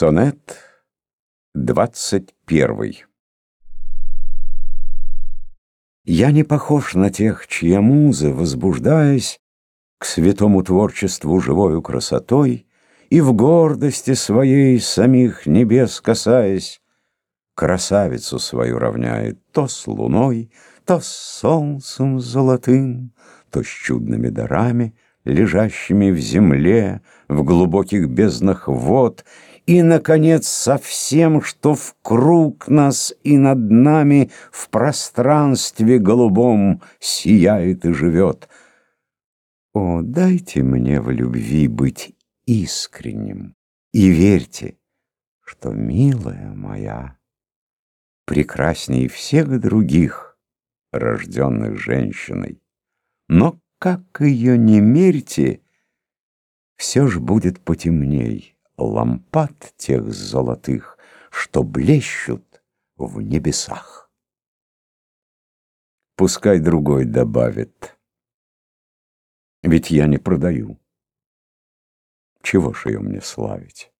Сонет двадцать первый. Я не похож на тех, чья муза, возбуждаясь К святому творчеству живою красотой И в гордости своей самих небес касаясь, Красавицу свою равняет то с луной, То с солнцем золотым, то с чудными дарами, Лежащими в земле, в глубоких безднах вод, и, наконец, со всем, что в круг нас и над нами в пространстве голубом сияет и живет. О, дайте мне в любви быть искренним, и верьте, что, милая моя, прекрасней всех других, рожденных женщиной. Но как ее не мерьте, все ж будет потемней лампад тех золотых, что блещут в небесах. Пускай другой добавит, ведь я не продаю. Чего ж ее мне славить?